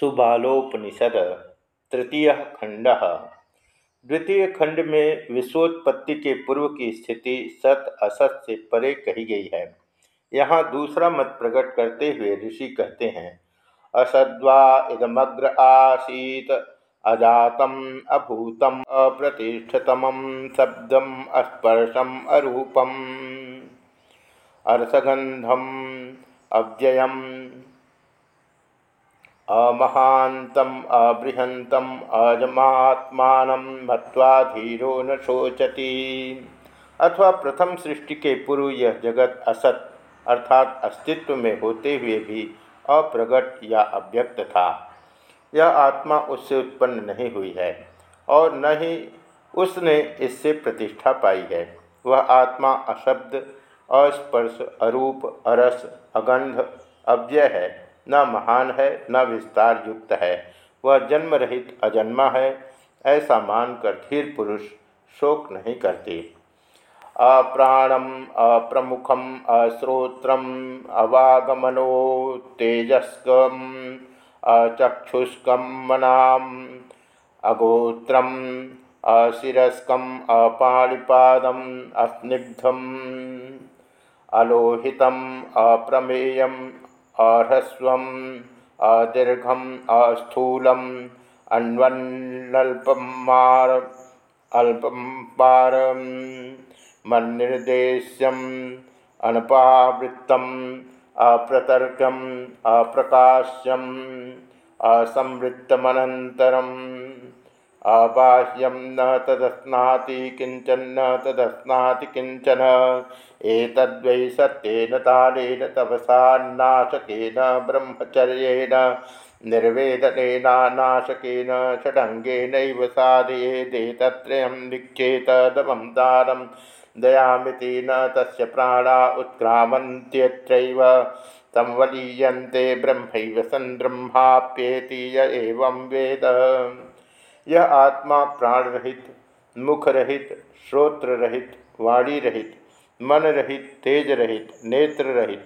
सुबालोपनिषद, तृतीय खंड। द्वितीय खंड में विश्वोत्पत्ति के पूर्व की स्थिति सत असत से परे कही गई है। यहाँ दूसरा मत प्रकट करते हुए ऋषि कहते हैं, असद्वा इदमग्र आसीत, अजातम अभूतम अप्रतिष्ठतम शब्दम अस्पर्शम अरूपम। अर्थगंधम अव्ययम अमहान्तम, अबृहन्तम, अजमात्मान मत्वा धीरो न शोचती। अथवा प्रथम सृष्टि के पूर्व यह जगत असत, अर्थात अस्तित्व में होते हुए भी अप्रगट या अव्यक्त था। यह आत्मा उससे उत्पन्न नहीं हुई है और न ही उसने इससे प्रतिष्ठा पाई है। वह आत्मा अशब्द, अस्पर्श, अरूप, अरस, अगंध, अव्यय है। न महान है, न विस्तार युक्त है। वह जन्म रहित अजन्मा है, ऐसा मानकर धीर पुरुष शोक नहीं करते। अप्राणम, अप्रमुखम, अश्रोत्रम, अवागमनो तेजस्कम, अचक्षुष्कम मनाम, अगोत्रम, अशिरस्कम अपाणिपादम अस्निग्धम, अलोहितम, अप्रमेयम अह्रस्वम् अदीर्घम अस्थूलम अन्वन्नल्पमार अल्पमार मन्निर्देश्यम अनपावृत्तम अप्रतर्कम अप्रकाश्यम असंवृत्तमनन्तरम्। अबाह्यम न तदस्नाति किंचन न तदस्नाति किंचन एतद्वै सत्येन तालेन तपसान्नाशकेन ब्रह्मचर्येण निर्वेदनेनाशकेन षडङ्गेनैव साधयेदेतत्रयं विक्षेतदमं दानं दयामिति न तस्य प्राणा उत्क्रामन्त्यत्रैव। संवलीयन्ते ब्रह्मैव य एवं वेद। यह आत्मा प्राण रहित मुख रहित श्रोत्र रहित वाणी रहित मन रहित तेज रहित नेत्र रहित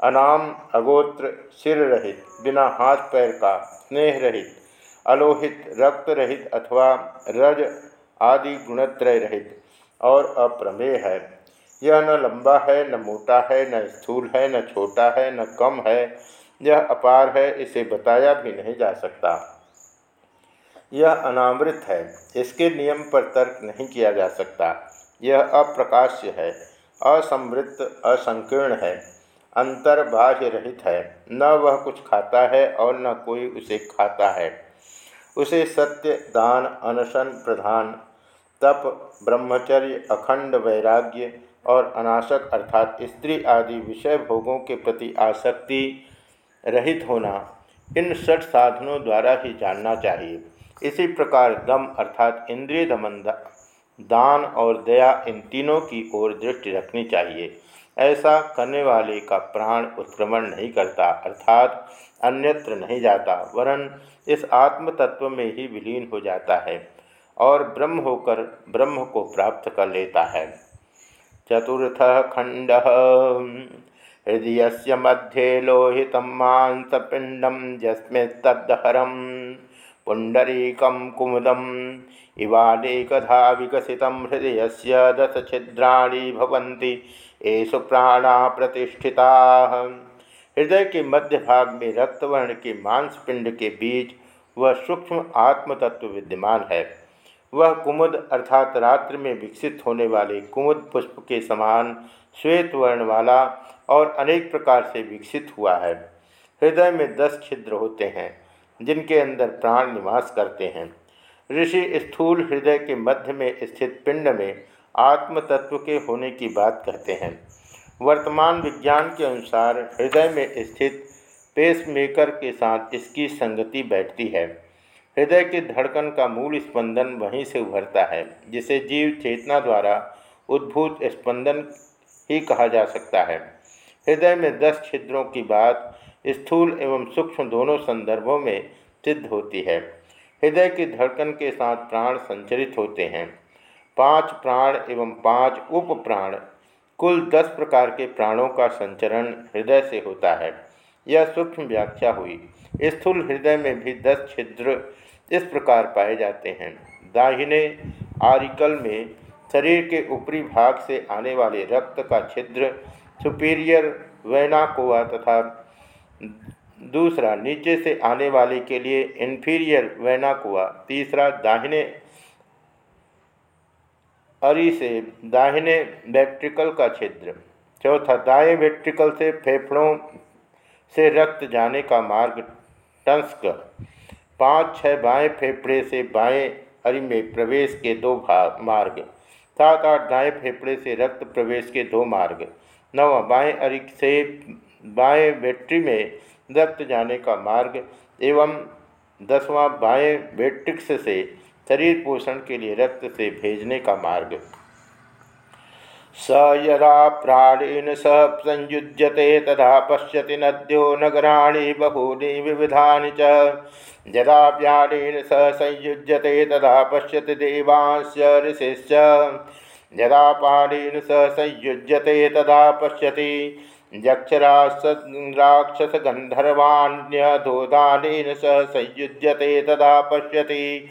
अनाम, अगोत्र सिर रहित बिना हाथ पैर का स्नेह रहित अलोहित रक्त रहित अथवा रज आदि गुणत्रय रहित और अप्रमेय है। यह न लंबा है, न मोटा है, न स्थूल है, न छोटा है, न कम है। यह अपार है, इसे बताया भी नहीं जा सकता। यह अनामृत है। इसके नियम पर तर्क नहीं किया जा सकता। यह अप्रकाश्य है। असमृत असंकीर्ण है। अंतर बाह्य रहित है। न वह कुछ खाता है और न कोई उसे खाता है। उसे सत्य, दान, अनशन, प्रधान, तप, ब्रह्मचर्य, अखंड वैराग्य और अनाशक अर्थात स्त्री आदि विषय भोगों के प्रति आसक्ति रहित होना इन षट साधनों द्वारा ही जानना चाहिए। इसी प्रकार दम अर्थात इंद्रिय दमन दान और दया इन तीनों की ओर दृष्टि रखनी चाहिए। ऐसा करने वाले का प्राण उत्क्रमण नहीं करता, अर्थात अन्यत्र नहीं जाता, वरन इस आत्म तत्व में ही विलीन हो जाता है और ब्रह्म होकर ब्रह्म को प्राप्त कर लेता है। चतुर्थ खंड हृदय से मध्ये लोहित मांसपिंडम जस्मे तदहरम पुंडरीकम कुमुदम इवानेकधा हृदय से दस छिद्राणी एषु प्राणा प्रतिष्ठिता। हृदय के मध्य भाग में रक्तवर्ण के मांसपिंड के बीच वह सूक्ष्म आत्मतत्व विद्यमान है। वह कुमुद अर्थात रात्रि में विकसित होने वाले कुमुद पुष्प के समान श्वेत वर्ण वाला और अनेक प्रकार से विकसित हुआ है। हृदय में दस छिद्र होते हैं। जिनके अंदर प्राण निवास करते हैं। ऋषि स्थूल हृदय के मध्य में स्थित पिंड में आत्म तत्व के होने की बात कहते हैं। वर्तमान विज्ञान के अनुसार हृदय में स्थित पेसमेकर के साथ इसकी संगति बैठती है। हृदय की धड़कन का मूल स्पंदन वहीं से उभरता है, जिसे जीव चेतना द्वारा उद्भूत स्पंदन ही कहा जा सकता है। हृदय में दस छिद्रों की बात स्थूल एवं सूक्ष्म दोनों संदर्भों में सिद्ध होती है। हृदय की धड़कन के साथ प्राण संचरित होते हैं। पाँच प्राण एवं पाँच उप प्राण, कुल दस प्रकार के प्राणों का संचरण हृदय से होता है। यह सूक्ष्म व्याख्या हुई। स्थूल हृदय में भी दस छिद्र इस प्रकार पाए जाते हैं। दाहिने आरिकल में शरीर के ऊपरी भाग से आने वाले रक्त का छिद्र, सुपीरियर वैनाकोवा तथा दूसरा, नीचे से आने वाले के लिए इन्फीरियर वैनाकुआ तीसरा, दाहिने अरी से दाहिने वेट्रिकल का छिद्र चौथा, दाएँ वेट्रिकल से फेफड़ों से रक्त जाने का मार्ग, टंस्क, पाँच छः बाएँ फेफड़े से बाएँ अरी में प्रवेश के दो भाग मार्ग, सात, आठ, दाएँ फेफड़े से रक्त प्रवेश के दो मार्ग नवा बाएँ अरी से बाएँ वेट्री में रक्त जाने का मार्ग एवं दसवां बाएँ वेट्रिक्स से शरीर पोषण के लिए रक्त से भेजने का मार्ग। स यदा प्राणेन सह संयुज्यते तदा पश्यति नद्यो नगराणि बहूनि विविधानि च। यदा सह संयुज्यते तदा पश्यति देवांश्च ऋषिश्च। यदा पाणेन सह संयुज्यते तदा पश्यति यक्षराक्षसगन्धर्वाण्यधोदानेन सह संयुज्यते, तदा पश्यति।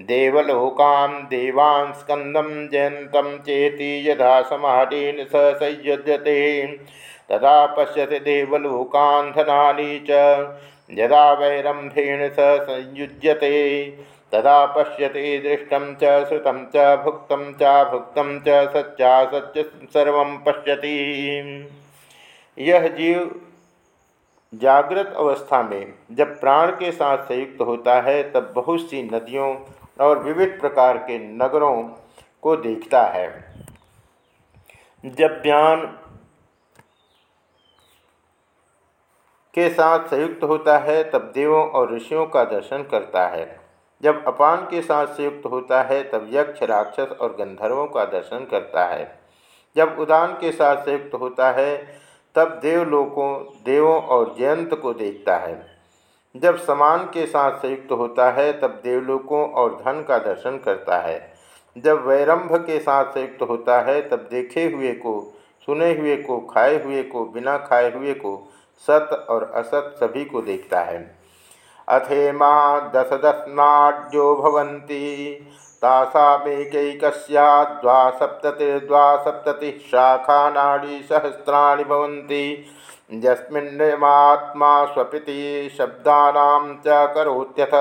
देवलोकां देवान् स्कन्दं जयन्तं चेति यदा समाधेन सह संयुज्यते। तदा पश्यति देवलोकान् धनानि च, यदा वैरम्भेण सह संयुज्यते। तदा पश्यति दृष्टं च, श्रुतं च, भुक्तं च भुक्तं च सच्चासच्च सर्वं पश्यति। यह जीव जागृत अवस्था में जब प्राण के साथ संयुक्त होता है, तब बहुत सी नदियों और विविध प्रकार के नगरों को देखता है। जब ज्ञान के साथ संयुक्त होता है, तब देवों और ऋषियों का दर्शन करता है। जब अपान के साथ संयुक्त होता है, तब यक्ष, राक्षस और गंधर्वों का दर्शन करता है। जब उदान के साथ संयुक्त होता है तब देवलोकों, देवों और जयंत को देखता है। जब समान के साथ संयुक्त होता है, तब देवलोकों और धन का दर्शन करता है। जब वैरंभ के साथ संयुक्त होता है, तब देखे हुए को, सुने हुए को, खाए हुए को, बिना खाए हुए को, सत और असत सभी को देखता है। अथेमा दश दशनाड्यो भवंती तासामेकैकस्या द्वासप्ततिर्द्वासप्ततिः शाखानाड़ी सहस्राणि भवन्ति। स्वीति स्वपिति शब्दानां च करोत्यथ।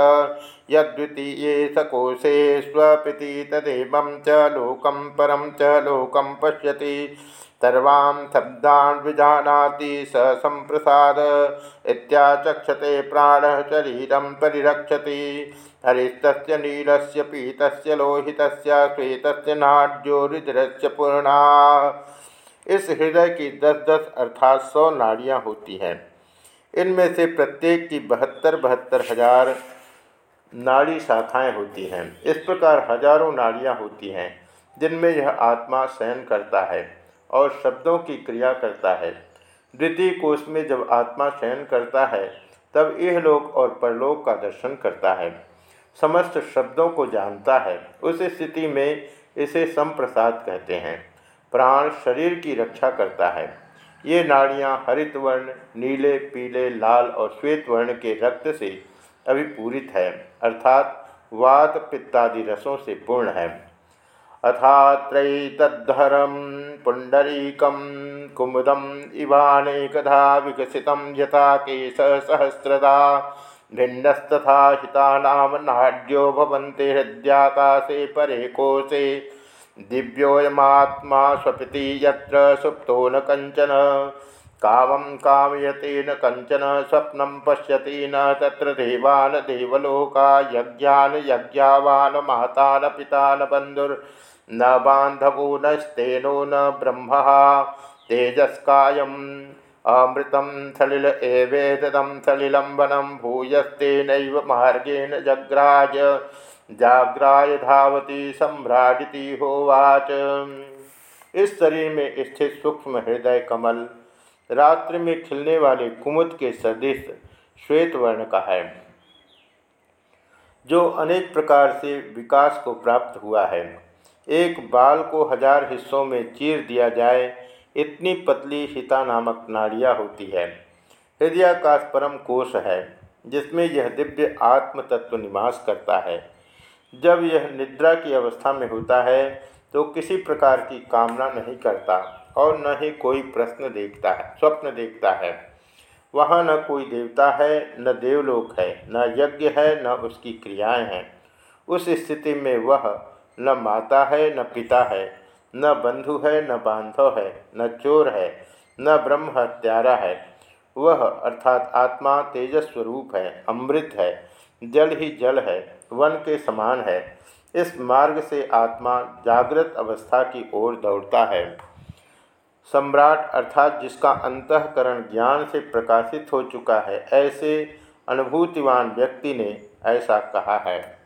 यद्वितीये सकोशे स्वीति तदेवं च लोकम परम च लोकं पश्यति। सर्वान् शब्दान् विजानाति स सम्प्रसाद इत्याचक्षते प्राणः शरीरं परिरक्षति। हरिस्त नील पीत लोहित श्वेत नाड्यो रुद्र पूर्णा। इस हृदय की दस दस अर्थात सौ नाड़ियाँ होती हैं। इनमें से प्रत्येक की बहत्तर बहत्तर हज़ार नाड़ी शाखाएँ होती हैं। इस प्रकार हज़ारों नाड़ियाँ होती हैं, जिनमें यह आत्मा शयन करता है। और शब्दों की क्रिया करता है। द्वितीय कोष में जब आत्मा शयन करता है, तब यह लोक और परलोक का दर्शन करता है। समस्त शब्दों को जानता है। उस स्थिति में इसे संप्रसाद कहते हैं। प्राण शरीर की रक्षा करता है। ये नाड़ियाँ हरित वर्ण, नीले, पीले, लाल और श्वेत वर्ण के रक्त से अभिपूरित है, अर्थात वात पित्तादि रसों से पूर्ण है। अथात्रैतद्धरम पुंडरीकम कुमुदम इवानेकधा विकसित यथा केश सहस्रदा भिन्नस्तथा हितानाम नाड्यो भवन्ति हृदयाकाशे परे कोशे। दिव्योयमात्मा स्वपिति यत्र सुप्तो न कंचन कामं कामयते न कंचन स्वप्नं पश्यति न तत्र देवान, देवलोका, यज्ञान, यज्ञावान माता न पिता न बन्धुर्न बान्धवो नस्तेनो न ब्रह्म। तेजस्कायम् अमृतं सलिल एवेदं सलिलम्बनं भूयस्तेनैव मार्गेण जग्राज। जाग्राय धावती सम्राजिति होवाच। इस शरीर में स्थित सूक्ष्म हृदय कमल, रात्रि में खिलने वाले कुमुद के सदृश श्वेत वर्ण का है, जो अनेक प्रकार से विकास को प्राप्त हुआ है। एक बाल को हज़ार हिस्सों में चीर दिया जाए, इतनी पतली हिता नामक नाड़ियाँ होती है। हृदय हृदयाकाश परम कोश है, जिसमें यह दिव्य आत्म तत्व निवास करता है। जब यह निद्रा की अवस्था में होता है तो किसी प्रकार की कामना नहीं करता और न ही कोई प्रश्न देखता है, स्वप्न देखता है। वहाँ न कोई देवता है, न देवलोक है, न यज्ञ है, न उसकी क्रियाएँ हैं। उस स्थिति में वह न माता है, न पिता है, न बंधु है, न बांधव है, न चोर है, न ब्रह्म हत्यारा है। वह अर्थात आत्मा तेजस्वरूप है, अमृत है, जल ही जल है, वन के समान है। इस मार्ग से आत्मा जागृत अवस्था की ओर दौड़ता है। सम्राट अर्थात जिसका अंतकरण ज्ञान से प्रकाशित हो चुका है, ऐसे अनुभूतिवान व्यक्ति ने ऐसा कहा है।